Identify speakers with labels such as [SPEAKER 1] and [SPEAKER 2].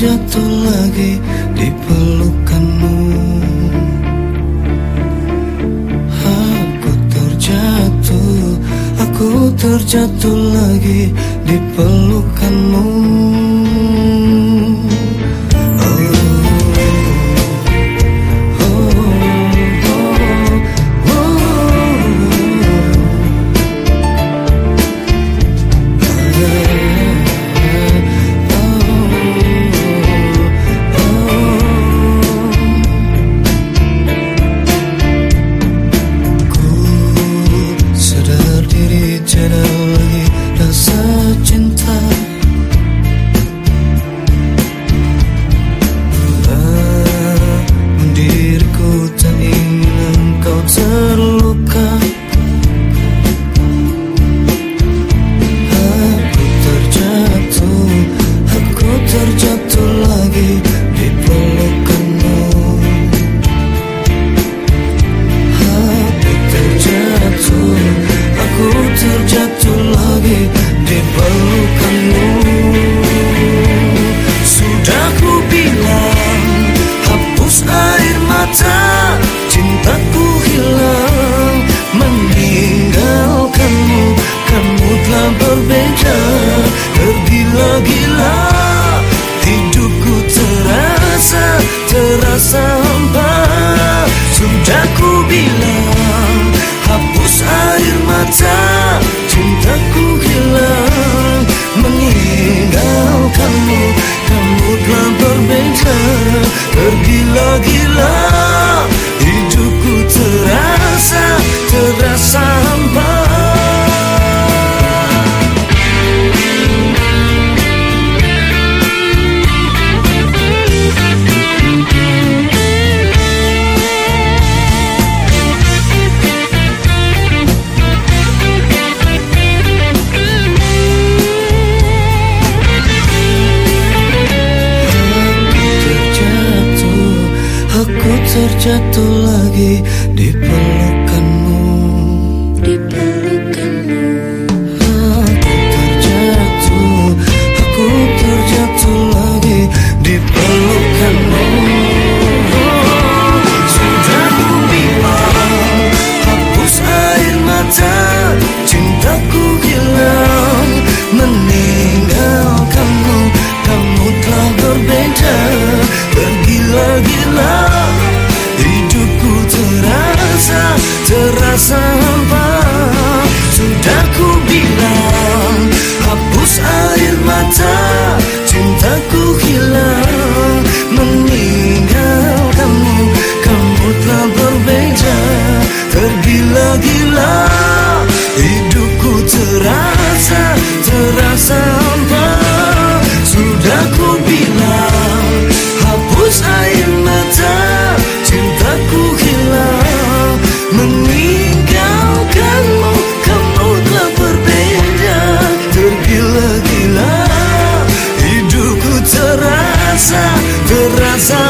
[SPEAKER 1] terjatuh lagi di pelukanmu. Aku terjatuh, aku terjatuh lagi di pelukanmu tergila-gila terjatuh lagi di pelukanmu hampa Sudah ku bilang Hapus air mata Cintaku hilang. Meninggalkanmu Kamu telah berbeda Tergila-gila terraza.